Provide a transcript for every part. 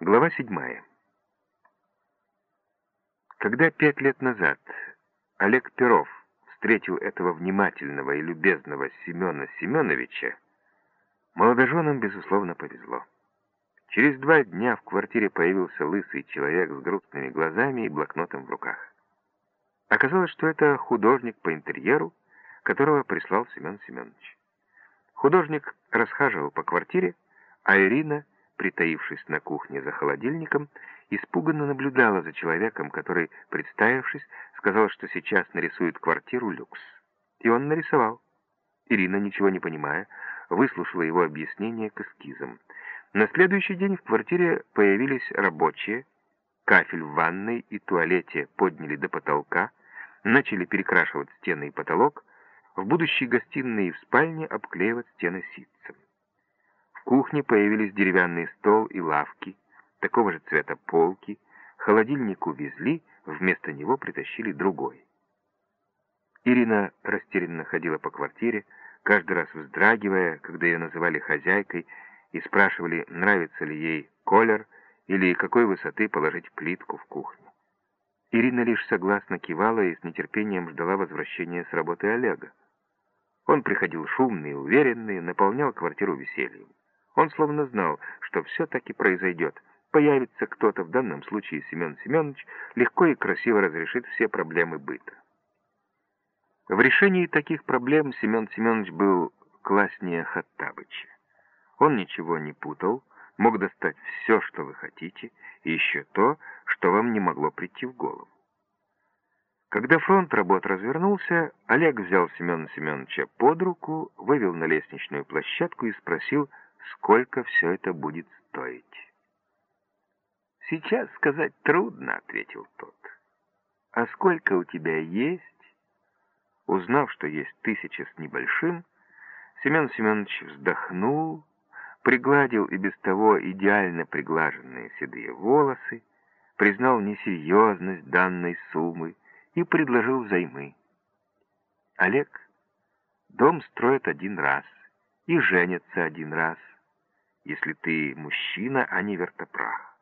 Глава седьмая. Когда пять лет назад Олег Перов встретил этого внимательного и любезного Семена Семеновича, молодоженам, безусловно, повезло. Через два дня в квартире появился лысый человек с грустными глазами и блокнотом в руках. Оказалось, что это художник по интерьеру, которого прислал Семен Семенович. Художник расхаживал по квартире, а Ирина — притаившись на кухне за холодильником, испуганно наблюдала за человеком, который, представившись, сказал, что сейчас нарисует квартиру люкс. И он нарисовал. Ирина, ничего не понимая, выслушала его объяснение к эскизам. На следующий день в квартире появились рабочие, кафель в ванной и туалете подняли до потолка, начали перекрашивать стены и потолок, в будущей гостиной и в спальне обклеивать стены ситцем кухне появились деревянный стол и лавки, такого же цвета полки, холодильник увезли, вместо него притащили другой. Ирина растерянно ходила по квартире, каждый раз вздрагивая, когда ее называли хозяйкой, и спрашивали, нравится ли ей колер или какой высоты положить плитку в кухне. Ирина лишь согласно кивала и с нетерпением ждала возвращения с работы Олега. Он приходил шумный уверенный, наполнял квартиру весельем. Он словно знал, что все таки произойдет. Появится кто-то, в данном случае Семен Семенович, легко и красиво разрешит все проблемы быта. В решении таких проблем Семен Семенович был класснее Хаттабыча. Он ничего не путал, мог достать все, что вы хотите, и еще то, что вам не могло прийти в голову. Когда фронт работ развернулся, Олег взял Семена Семеновича под руку, вывел на лестничную площадку и спросил, сколько все это будет стоить. «Сейчас сказать трудно», — ответил тот. «А сколько у тебя есть?» Узнав, что есть тысяча с небольшим, Семен Семенович вздохнул, пригладил и без того идеально приглаженные седые волосы, признал несерьезность данной суммы и предложил взаймы. Олег, дом строят один раз и женятся один раз если ты мужчина, а не вертопрах.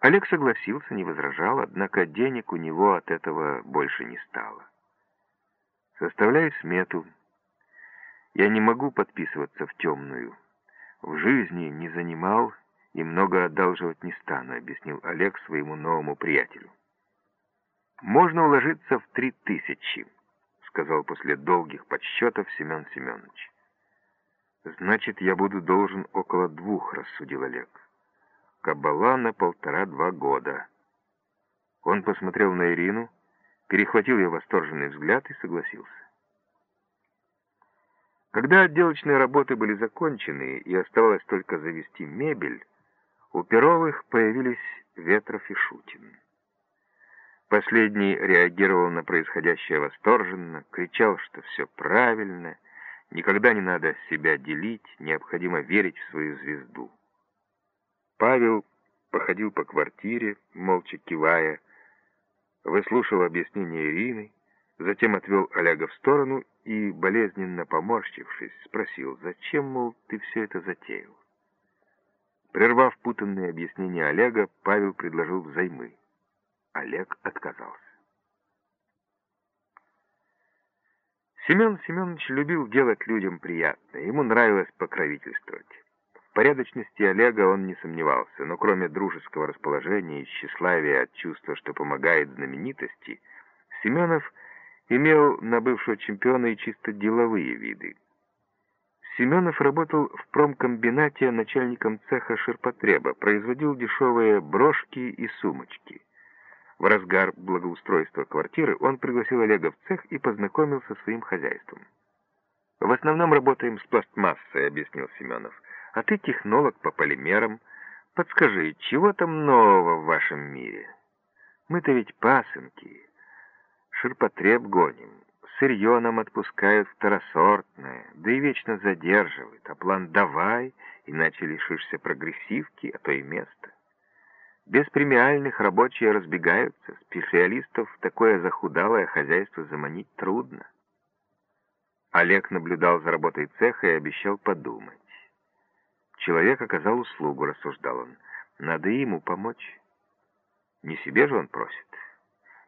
Олег согласился, не возражал, однако денег у него от этого больше не стало. Составляй смету. Я не могу подписываться в темную. В жизни не занимал и много одалживать не стану, объяснил Олег своему новому приятелю. Можно уложиться в три тысячи, сказал после долгих подсчетов Семен Семенович. «Значит, я буду должен около двух», — рассудил Олег. «Кабала на полтора-два года». Он посмотрел на Ирину, перехватил ее восторженный взгляд и согласился. Когда отделочные работы были закончены и оставалось только завести мебель, у Перовых появились Ветров и Шутин. Последний реагировал на происходящее восторженно, кричал, что все правильно — Никогда не надо себя делить, необходимо верить в свою звезду. Павел походил по квартире, молча кивая, выслушал объяснение Ирины, затем отвел Олега в сторону и, болезненно поморщившись, спросил, зачем, мол, ты все это затеял? Прервав путанные объяснения Олега, Павел предложил взаймы. Олег отказался. Семен Семенович любил делать людям приятное, ему нравилось покровительствовать. В порядочности Олега он не сомневался, но кроме дружеского расположения и тщеславия от чувства, что помогает знаменитости, Семенов имел на бывшего чемпиона и чисто деловые виды. Семенов работал в промкомбинате начальником цеха ширпотреба, производил дешевые брошки и сумочки. В разгар благоустройства квартиры он пригласил Олега в цех и познакомил со своим хозяйством. «В основном работаем с пластмассой», — объяснил Семенов. «А ты технолог по полимерам. Подскажи, чего там нового в вашем мире? Мы-то ведь пасынки. Ширпотреб гоним. Сырье нам отпускают второсортное, да и вечно задерживают. А план давай, иначе лишишься прогрессивки, а то и места. Без премиальных рабочие разбегаются, специалистов такое захудалое хозяйство заманить трудно. Олег наблюдал за работой цеха и обещал подумать. Человек оказал услугу, рассуждал он. Надо ему помочь. Не себе же он просит.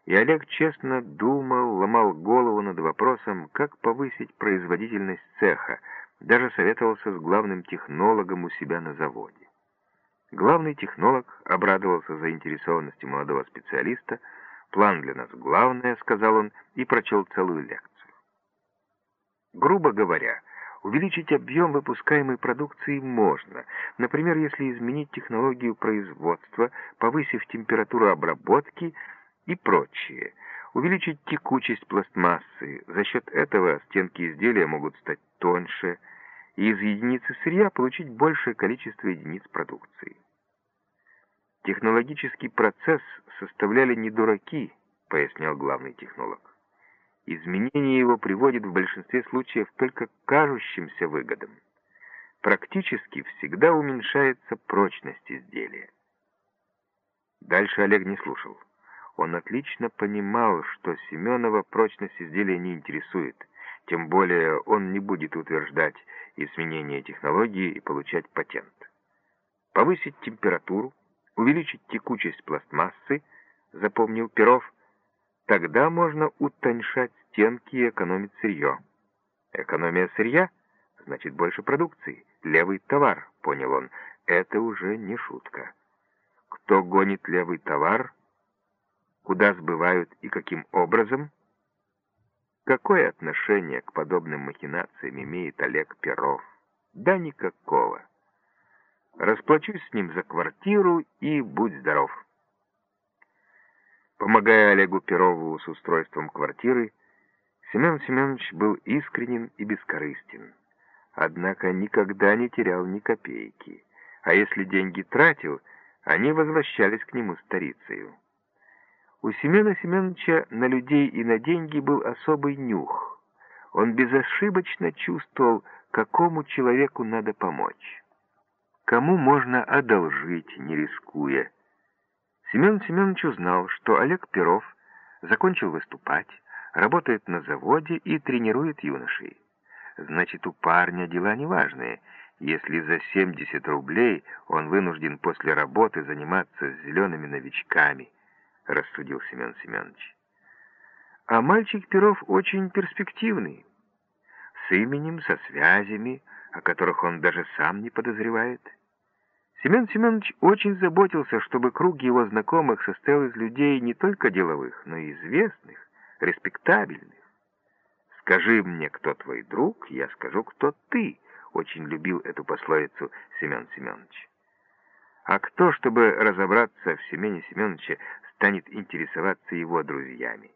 И Олег честно думал, ломал голову над вопросом, как повысить производительность цеха, даже советовался с главным технологом у себя на заводе. Главный технолог обрадовался заинтересованности молодого специалиста. «План для нас главное», — сказал он, и прочел целую лекцию. Грубо говоря, увеличить объем выпускаемой продукции можно, например, если изменить технологию производства, повысив температуру обработки и прочее, увеличить текучесть пластмассы. За счет этого стенки изделия могут стать тоньше, и из единицы сырья получить большее количество единиц продукции. Технологический процесс составляли не дураки, пояснял главный технолог. Изменение его приводит в большинстве случаев только к кажущимся выгодам. Практически всегда уменьшается прочность изделия. Дальше Олег не слушал. Он отлично понимал, что Семенова прочность изделия не интересует, тем более он не будет утверждать изменение технологии и получать патент. Повысить температуру, увеличить текучесть пластмассы, запомнил Перов, тогда можно утоньшать стенки и экономить сырье. Экономия сырья значит больше продукции, левый товар, понял он, это уже не шутка. Кто гонит левый товар, куда сбывают и каким образом – Какое отношение к подобным махинациям имеет Олег Перов? Да никакого. Расплачусь с ним за квартиру и будь здоров. Помогая Олегу Перову с устройством квартиры, Семен Семенович был искренен и бескорыстен. Однако никогда не терял ни копейки. А если деньги тратил, они возвращались к нему старицею. У Семена Семеновича на людей и на деньги был особый нюх. Он безошибочно чувствовал, какому человеку надо помочь. Кому можно одолжить, не рискуя. Семен Семенович узнал, что Олег Перов закончил выступать, работает на заводе и тренирует юношей. Значит, у парня дела неважные, если за 70 рублей он вынужден после работы заниматься с зелеными новичками – рассудил Семен Семенович. А мальчик Перов очень перспективный, с именем, со связями, о которых он даже сам не подозревает. Семен Семенович очень заботился, чтобы круг его знакомых состоял из людей не только деловых, но и известных, респектабельных. «Скажи мне, кто твой друг, я скажу, кто ты», — очень любил эту пословицу Семен Семенович. А кто, чтобы разобраться в Семене Семеновиче, станет интересоваться его друзьями.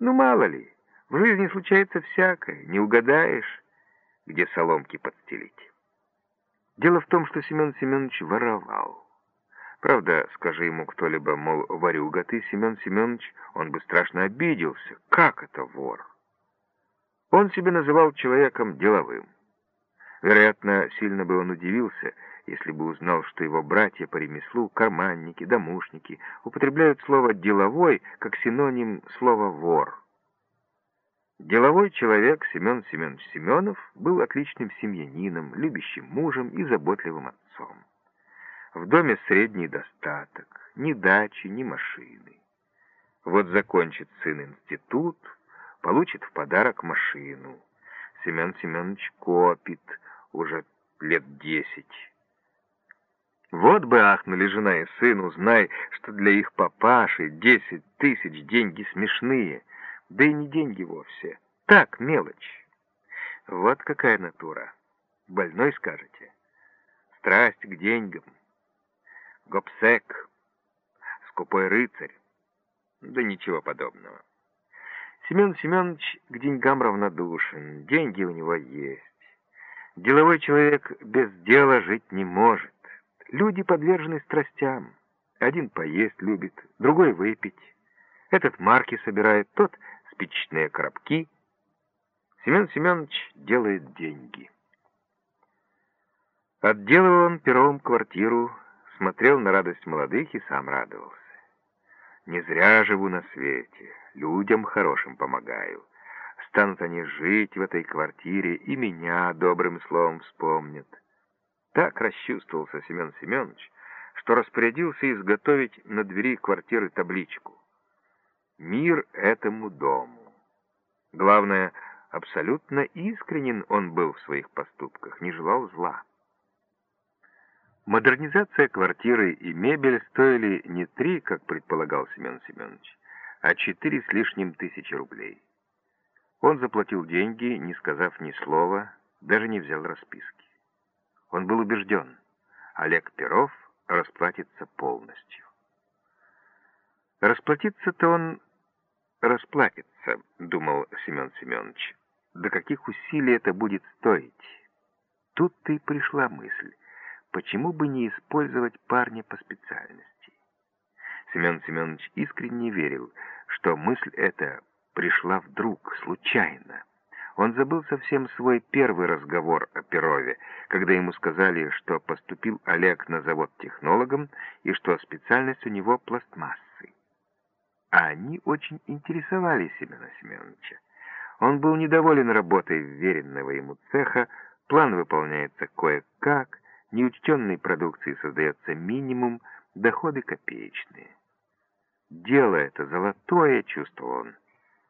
Ну, мало ли, в жизни случается всякое, не угадаешь, где соломки подстелить. Дело в том, что Семен Семенович воровал. Правда, скажи ему кто-либо, мол, ворюга ты, Семен Семенович, он бы страшно обиделся. Как это вор? Он себя называл человеком деловым. Вероятно, сильно бы он удивился, если бы узнал, что его братья по ремеслу, карманники, домушники, употребляют слово «деловой» как синоним слова «вор». Деловой человек Семен Семенович Семенов был отличным семьянином, любящим мужем и заботливым отцом. В доме средний достаток, ни дачи, ни машины. Вот закончит сын институт, получит в подарок машину. Семен Семенович копит уже лет десять. Вот бы ахнули жена и сын, узнай, что для их папаши десять тысяч деньги смешные. Да и не деньги вовсе. Так, мелочь. Вот какая натура. Больной, скажете. Страсть к деньгам. Гопсек. Скупой рыцарь. Да ничего подобного. Семен Семенович к деньгам равнодушен. Деньги у него есть. Деловой человек без дела жить не может. Люди подвержены страстям. Один поесть любит, другой выпить. Этот марки собирает, тот спичечные коробки. Семен Семенович делает деньги. Отделывал он пером квартиру, смотрел на радость молодых и сам радовался. Не зря живу на свете, людям хорошим помогаю. Станут они жить в этой квартире и меня добрым словом вспомнят. Так расчувствовался Семен Семенович, что распорядился изготовить на двери квартиры табличку «Мир этому дому». Главное, абсолютно искренен он был в своих поступках, не желал зла. Модернизация квартиры и мебель стоили не три, как предполагал Семен Семенович, а четыре с лишним тысячи рублей. Он заплатил деньги, не сказав ни слова, даже не взял расписки. Он был убежден, Олег Перов расплатится полностью. Расплатиться-то он расплатится, думал Семен Семенович. До каких усилий это будет стоить? Тут-то и пришла мысль, почему бы не использовать парня по специальности. Семен Семенович искренне верил, что мысль эта пришла вдруг, случайно. Он забыл совсем свой первый разговор о Перове, когда ему сказали, что поступил Олег на завод технологом и что специальность у него пластмассы. А они очень интересовали Семена Семеновича. Он был недоволен работой веренного ему цеха, план выполняется кое-как, неучтенной продукции создается минимум, доходы копеечные. Дело это золотое, чувствовал он,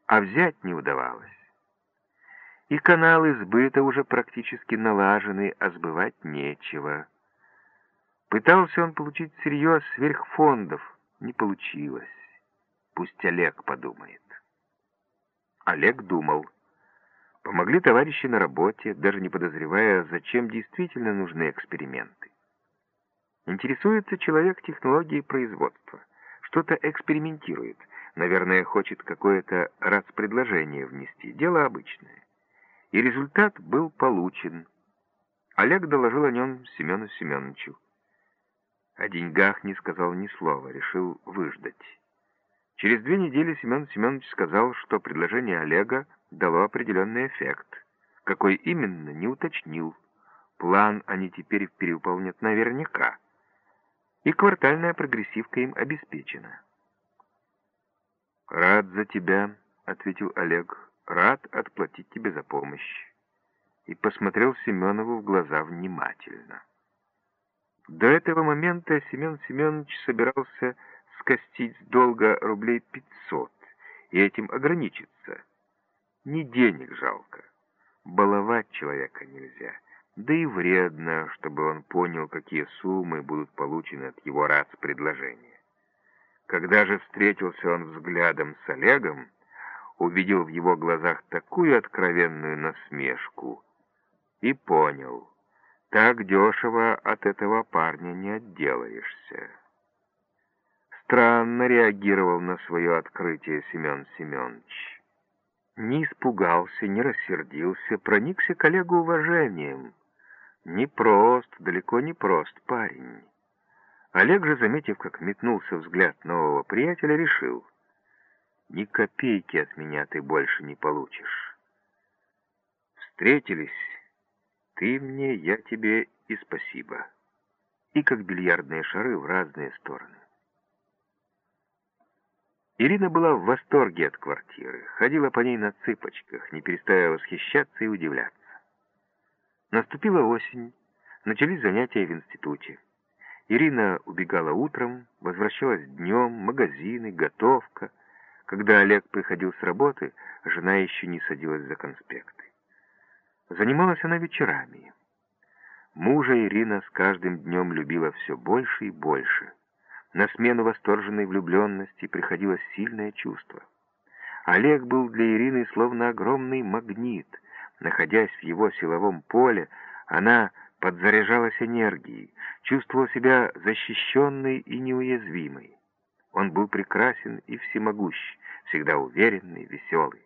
а взять не удавалось. И каналы сбыта уже практически налажены, а сбывать нечего. Пытался он получить сырье сверхфондов, не получилось. Пусть Олег подумает. Олег думал. Помогли товарищи на работе, даже не подозревая, зачем действительно нужны эксперименты. Интересуется человек технологией производства. Что-то экспериментирует. Наверное, хочет какое-то предложение внести. Дело обычное и результат был получен. Олег доложил о нем Семену Семеновичу. О деньгах не сказал ни слова, решил выждать. Через две недели Семен Семенович сказал, что предложение Олега дало определенный эффект. Какой именно, не уточнил. План они теперь переуполнят наверняка. И квартальная прогрессивка им обеспечена. «Рад за тебя», — ответил Олег рад отплатить тебе за помощь. И посмотрел Семенову в глаза внимательно. До этого момента Семен Семенович собирался скостить с долга рублей пятьсот и этим ограничиться. Не денег жалко. Баловать человека нельзя. Да и вредно, чтобы он понял, какие суммы будут получены от его рац предложения. Когда же встретился он взглядом с Олегом, увидел в его глазах такую откровенную насмешку и понял, так дешево от этого парня не отделаешься. Странно реагировал на свое открытие Семен Семенович. Не испугался, не рассердился, проникся коллегу уважением. Непрост, далеко не прост парень. Олег же, заметив, как метнулся взгляд нового приятеля, решил — ни копейки от меня ты больше не получишь. Встретились, ты мне, я тебе и спасибо. И как бильярдные шары в разные стороны. Ирина была в восторге от квартиры, ходила по ней на цыпочках, не переставая восхищаться и удивляться. Наступила осень, начались занятия в институте. Ирина убегала утром, возвращалась днем, магазины, готовка — когда Олег приходил с работы, жена еще не садилась за конспекты. Занималась она вечерами. Мужа Ирина с каждым днем любила все больше и больше. На смену восторженной влюбленности приходило сильное чувство. Олег был для Ирины словно огромный магнит. Находясь в его силовом поле, она подзаряжалась энергией, чувствовала себя защищенной и неуязвимой. Он был прекрасен и всемогущ, всегда уверенный, веселый.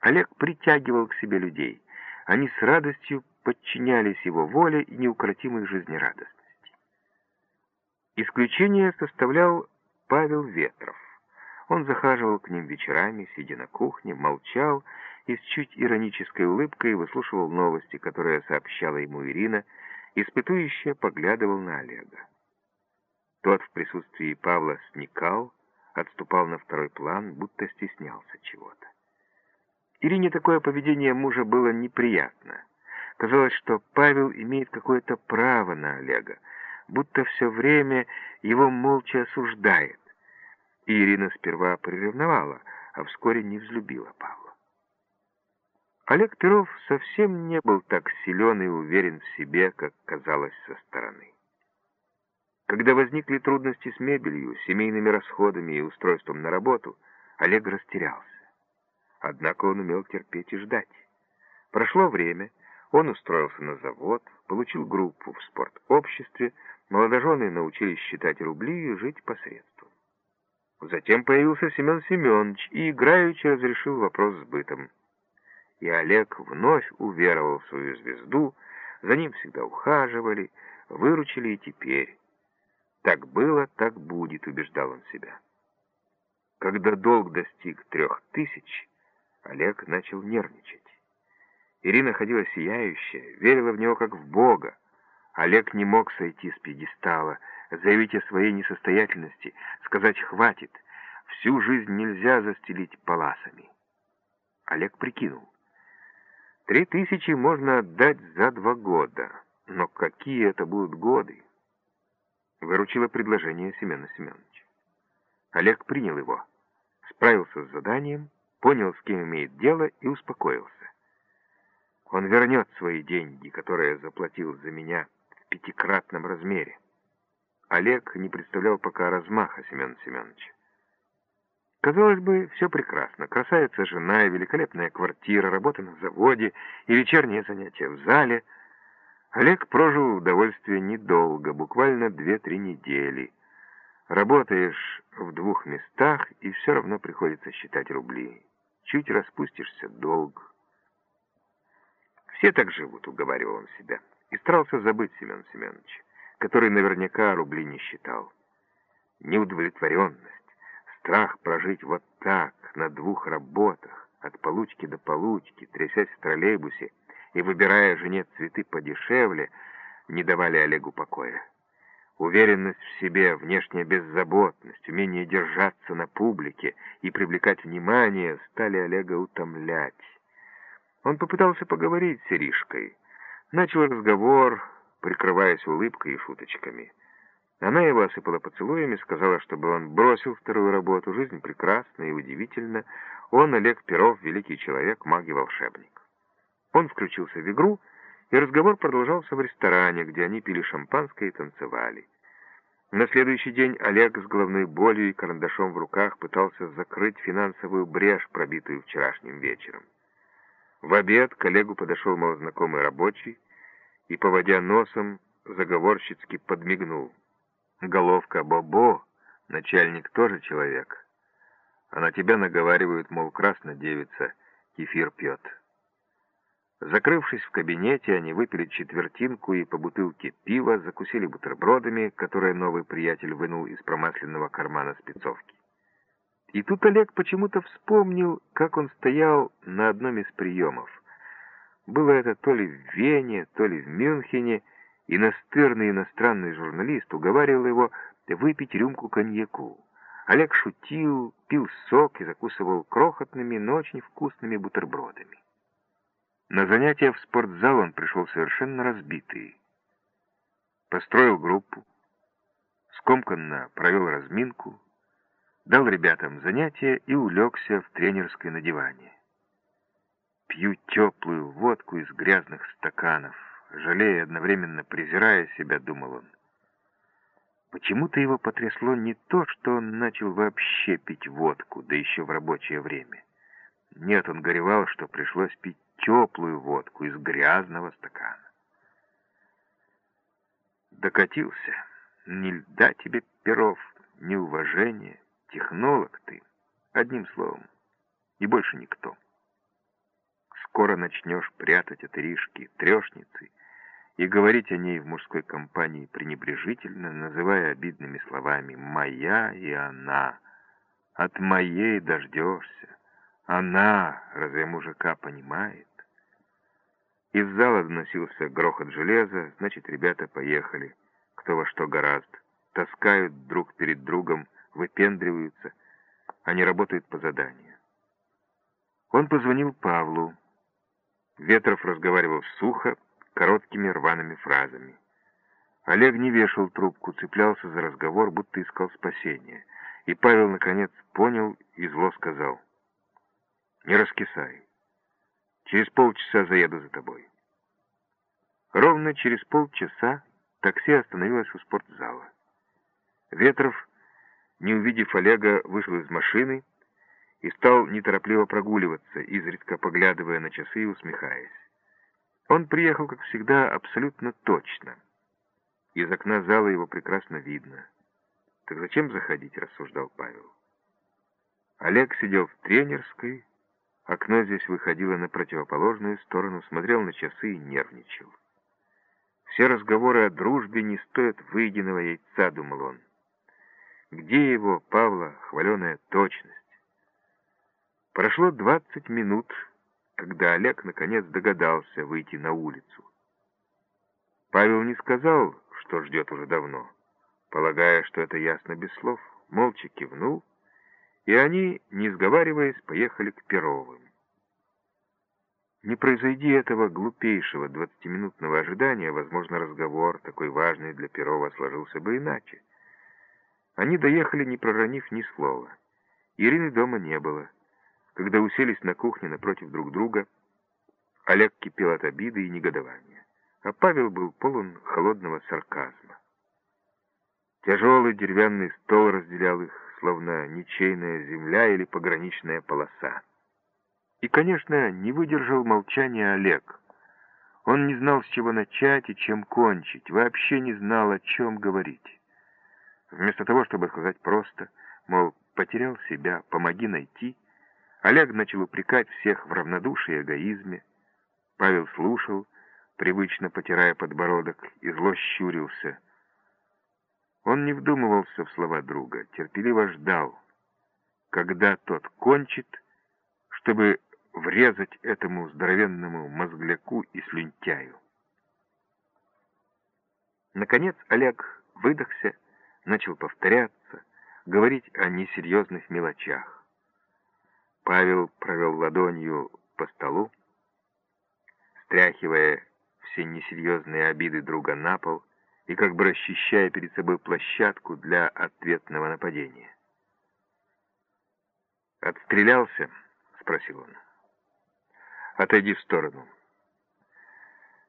Олег притягивал к себе людей. Они с радостью подчинялись его воле и неукротимой жизнерадостности. Исключение составлял Павел Ветров. Он захаживал к ним вечерами, сидя на кухне, молчал и с чуть иронической улыбкой выслушивал новости, которые сообщала ему Ирина, испытующе поглядывал на Олега. Тот в присутствии Павла сникал, отступал на второй план, будто стеснялся чего-то. Ирине такое поведение мужа было неприятно. Казалось, что Павел имеет какое-то право на Олега, будто все время его молча осуждает. И Ирина сперва приревновала, а вскоре не взлюбила Павла. Олег Перов совсем не был так силен и уверен в себе, как казалось со стороны. Когда возникли трудности с мебелью, семейными расходами и устройством на работу, Олег растерялся. Однако он умел терпеть и ждать. Прошло время, он устроился на завод, получил группу в спортобществе, молодожены научились считать рубли и жить посредством. Затем появился Семен Семенович и играючи разрешил вопрос с бытом. И Олег вновь уверовал в свою звезду, за ним всегда ухаживали, выручили и теперь. Так было, так будет, убеждал он себя. Когда долг достиг трех тысяч, Олег начал нервничать. Ирина ходила сияющая, верила в него как в Бога. Олег не мог сойти с пьедестала, заявить о своей несостоятельности, сказать «хватит», всю жизнь нельзя застелить паласами. Олег прикинул. Три тысячи можно отдать за два года, но какие это будут годы? Выручило предложение Семена Семеновича. Олег принял его, справился с заданием, понял, с кем имеет дело, и успокоился. Он вернет свои деньги, которые заплатил за меня в пятикратном размере. Олег не представлял пока размаха Семена Семеновича. Казалось бы, все прекрасно. Красавица жена великолепная квартира, работа на заводе и вечерние занятия в зале. Олег прожил в удовольствие недолго, буквально две-три недели. Работаешь в двух местах, и все равно приходится считать рубли. Чуть распустишься — долг. Все так живут, уговаривал он себя. И старался забыть Семен Семенович, который наверняка рубли не считал. Неудовлетворенность, страх прожить вот так, на двух работах, от получки до получки, трясясь в троллейбусе и выбирая жене цветы подешевле, не давали Олегу покоя. Уверенность в себе, внешняя беззаботность, умение держаться на публике и привлекать внимание стали Олега утомлять. Он попытался поговорить с Иришкой. Начал разговор, прикрываясь улыбкой и шуточками. Она его осыпала поцелуями, сказала, чтобы он бросил вторую работу. Жизнь прекрасна и удивительна. Он, Олег Перов, великий человек, маг и волшебник. Он включился в игру, и разговор продолжался в ресторане, где они пили шампанское и танцевали. На следующий день Олег с головной болью и карандашом в руках пытался закрыть финансовую брешь, пробитую вчерашним вечером. В обед к коллегу подошел малознакомый рабочий и, поводя носом, заговорщицки подмигнул. Головка Бобо, начальник тоже человек. А на тебя наговаривают, мол, красная девица, кефир пьет. Закрывшись в кабинете, они выпили четвертинку и по бутылке пива закусили бутербродами, которые новый приятель вынул из промасленного кармана спецовки. И тут Олег почему-то вспомнил, как он стоял на одном из приемов. Было это то ли в Вене, то ли в Мюнхене, и настырный иностранный журналист уговаривал его выпить рюмку коньяку. Олег шутил, пил сок и закусывал крохотными, но очень вкусными бутербродами. На занятия в спортзал он пришел совершенно разбитый. Построил группу, скомканно провел разминку, дал ребятам занятия и улегся в тренерской на диване. Пью теплую водку из грязных стаканов — жалея одновременно презирая себя, думал он. Почему-то его потрясло не то, что он начал вообще пить водку, да еще в рабочее время. Нет, он горевал, что пришлось пить теплую водку из грязного стакана. Докатился. Ни льда тебе, Перов, ни уважения. Технолог ты, одним словом, и больше никто. Скоро начнешь прятать от Иришки трешницы, и говорить о ней в мужской компании пренебрежительно, называя обидными словами «моя» и «она». От моей дождешься. Она, разве мужика понимает? Из зала доносился грохот железа, значит, ребята поехали. Кто во что гораст. Таскают друг перед другом, выпендриваются. Они работают по заданию. Он позвонил Павлу. Ветров разговаривал сухо, короткими рваными фразами. Олег не вешал трубку, цеплялся за разговор, будто искал спасения. И Павел, наконец, понял и зло сказал. «Не раскисай. Через полчаса заеду за тобой». Ровно через полчаса такси остановилось у спортзала. Ветров, не увидев Олега, вышел из машины и стал неторопливо прогуливаться, изредка поглядывая на часы и усмехаясь. Он приехал, как всегда, абсолютно точно. Из окна зала его прекрасно видно. «Так зачем заходить?» — рассуждал Павел. Олег сидел в тренерской, окно здесь выходило на противоположную сторону, смотрел на часы и нервничал. Все разговоры о дружбе не стоят выеденного яйца, думал он. Где его, Павла, хваленая точность? Прошло двадцать минут, когда Олег наконец догадался выйти на улицу. Павел не сказал, что ждет уже давно, полагая, что это ясно без слов, молча кивнул, и они, не сговариваясь, поехали к Перовым. Не произойди этого глупейшего двадцатиминутного ожидания, возможно, разговор, такой важный для Перова, сложился бы иначе. Они доехали, не проронив ни слова. Ирины дома не было. Когда уселись на кухне напротив друг друга, Олег кипел от обиды и негодования, а Павел был полон холодного сарказма. Тяжелый деревянный стол разделял их, словно ничейная земля или пограничная полоса. И, конечно, не выдержал молчания Олег. Он не знал, с чего начать и чем кончить, вообще не знал, о чем говорить. Вместо того, чтобы сказать просто, мол, потерял себя, помоги найти, Олег начал упрекать всех в равнодушии и эгоизме. Павел слушал, привычно потирая подбородок, и зло щурился. Он не вдумывался в слова друга, терпеливо ждал, когда тот кончит, чтобы врезать этому здоровенному мозгляку и слюнтяю. Наконец Олег выдохся, начал повторяться, говорить о несерьезных мелочах. Павел провел ладонью по столу, стряхивая все несерьезные обиды друга на пол и как бы расчищая перед собой площадку для ответного нападения. «Отстрелялся?» — спросил он. «Отойди в сторону.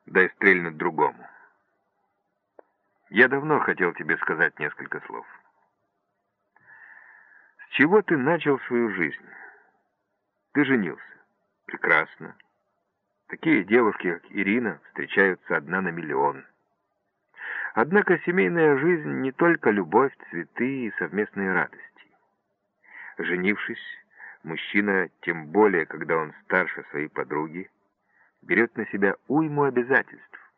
Дай стрельнуть другому. Я давно хотел тебе сказать несколько слов. С чего ты начал свою жизнь?» Ты женился. Прекрасно. Такие девушки, как Ирина, встречаются одна на миллион. Однако семейная жизнь не только любовь, цветы и совместные радости. Женившись, мужчина, тем более, когда он старше своей подруги, берет на себя уйму обязательств.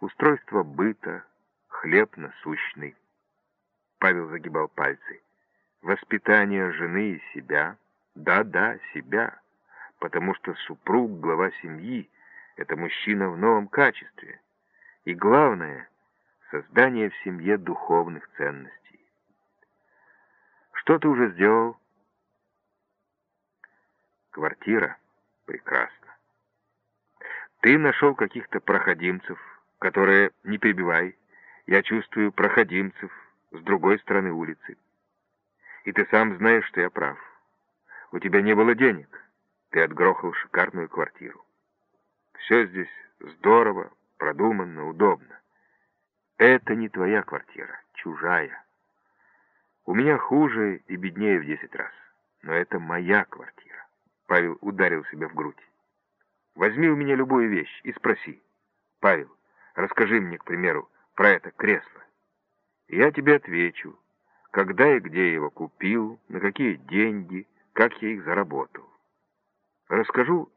Устройство быта, хлеб насущный. Павел загибал пальцы. Воспитание жены и себя — да-да, себя, потому что супруг, глава семьи, это мужчина в новом качестве. И главное — создание в семье духовных ценностей. Что ты уже сделал? Квартира. Прекрасно. Ты нашел каких-то проходимцев, которые, не перебивай, я чувствую проходимцев с другой стороны улицы. И ты сам знаешь, что я прав. У тебя не было денег. Ты отгрохал шикарную квартиру. Все здесь здорово, продуманно, удобно. Это не твоя квартира, чужая. У меня хуже и беднее в десять раз. Но это моя квартира. Павел ударил себя в грудь. Возьми у меня любую вещь и спроси. Павел, расскажи мне, к примеру, про это кресло. Я тебе отвечу, когда и где его купил, на какие деньги, как я их заработал. Расскажу,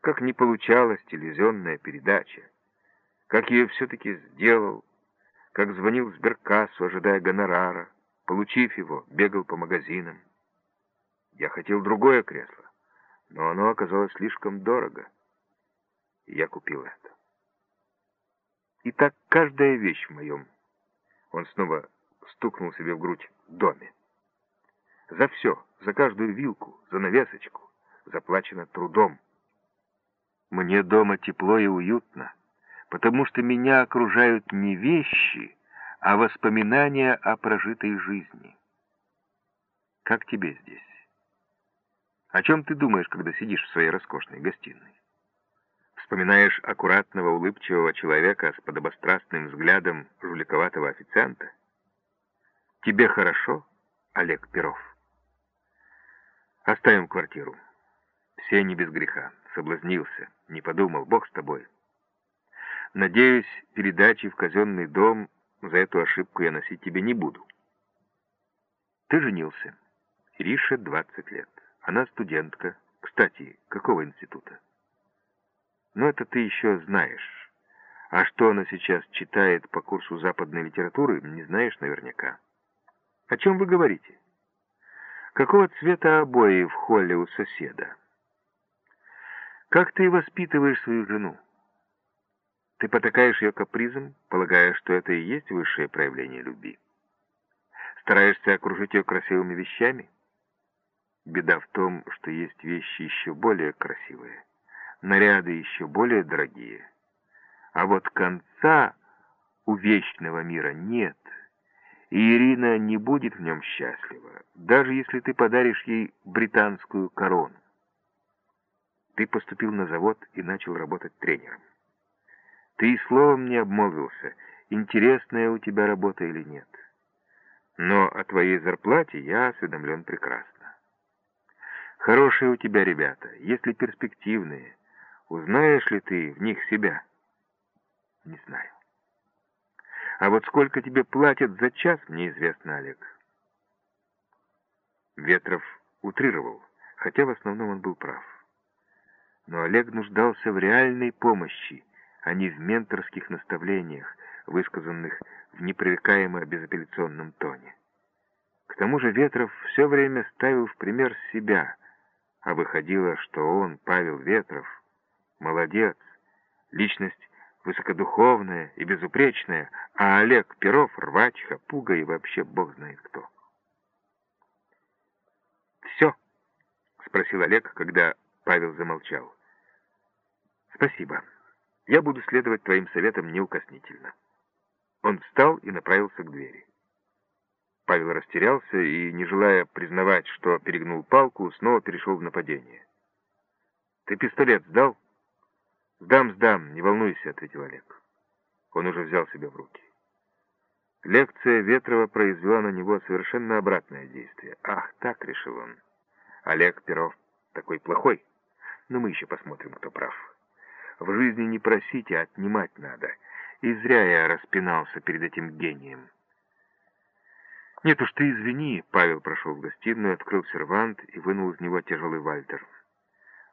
как не получалась телевизионная передача, как я ее все-таки сделал, как звонил в сберкассу, ожидая гонорара, получив его, бегал по магазинам. Я хотел другое кресло, но оно оказалось слишком дорого, и я купил это. И так каждая вещь в моем, он снова стукнул себе в грудь, доме. За все, за каждую вилку, за навесочку, заплачено трудом. Мне дома тепло и уютно. Потому что меня окружают не вещи, а воспоминания о прожитой жизни. Как тебе здесь? О чем ты думаешь, когда сидишь в своей роскошной гостиной? Вспоминаешь аккуратного, улыбчивого человека с подобострастным взглядом жуликоватого официанта? Тебе хорошо, Олег Перов? Оставим квартиру. Все не без греха. Соблазнился, не подумал, Бог с тобой. Надеюсь, передачи в казенный дом за эту ошибку я носить тебе не буду. Ты женился. Ириша 20 лет. Она студентка. Кстати, какого института? Но это ты еще знаешь. А что она сейчас читает по курсу западной литературы, не знаешь наверняка. О чем вы говорите? Какого цвета обои в холле у соседа? Как ты воспитываешь свою жену? Ты потакаешь ее капризом, полагая, что это и есть высшее проявление любви. Стараешься окружить ее красивыми вещами? Беда в том, что есть вещи еще более красивые, наряды еще более дорогие. А вот конца у вечного мира нет, и Ирина не будет в нем счастлива, даже если ты подаришь ей британскую корону. Ты поступил на завод и начал работать тренером. Ты и словом не обмолвился, интересная у тебя работа или нет. Но о твоей зарплате я осведомлен прекрасно. Хорошие у тебя ребята, если перспективные. Узнаешь ли ты в них себя? Не знаю. А вот сколько тебе платят за час, мне известно, Олег. Ветров утрировал, хотя в основном он был прав. Но Олег нуждался в реальной помощи, а не в менторских наставлениях, высказанных в непререкаемо безапелляционном тоне. К тому же Ветров все время ставил в пример себя, а выходило, что он, Павел Ветров, молодец, личность высокодуховная и безупречная, а Олег Перов — рвачка, пуга и вообще бог знает кто. «Все?» — спросил Олег, когда Павел замолчал. «Спасибо. Я буду следовать твоим советам неукоснительно». Он встал и направился к двери. Павел растерялся и, не желая признавать, что перегнул палку, снова перешел в нападение. «Ты пистолет сдал?» «Сдам, сдам, не волнуйся», — ответил Олег. Он уже взял себя в руки. Лекция Ветрова произвела на него совершенно обратное действие. «Ах, так», — решил он. «Олег Перов такой плохой. Но мы еще посмотрим, кто прав». В жизни не просить, а отнимать надо. И зря я распинался перед этим гением. «Нет уж ты извини», — Павел прошел в гостиную, открыл сервант и вынул из него тяжелый вальтер.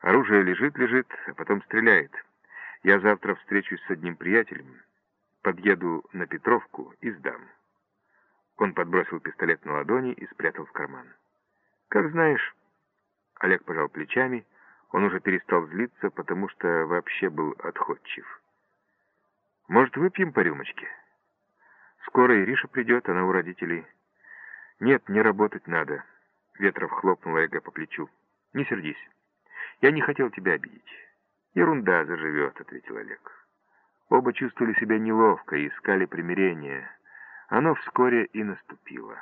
Оружие лежит-лежит, а потом стреляет. Я завтра встречусь с одним приятелем, подъеду на Петровку и сдам. Он подбросил пистолет на ладони и спрятал в карман. «Как знаешь». Олег пожал плечами он уже перестал злиться, потому что вообще был отходчив. «Может, выпьем по рюмочке?» «Скоро Ириша придет, она у родителей». «Нет, не работать надо», — Ветров хлопнул Олега по плечу. «Не сердись. Я не хотел тебя обидеть». «Ерунда заживет», — ответил Олег. Оба чувствовали себя неловко и искали примирения. Оно вскоре и наступило.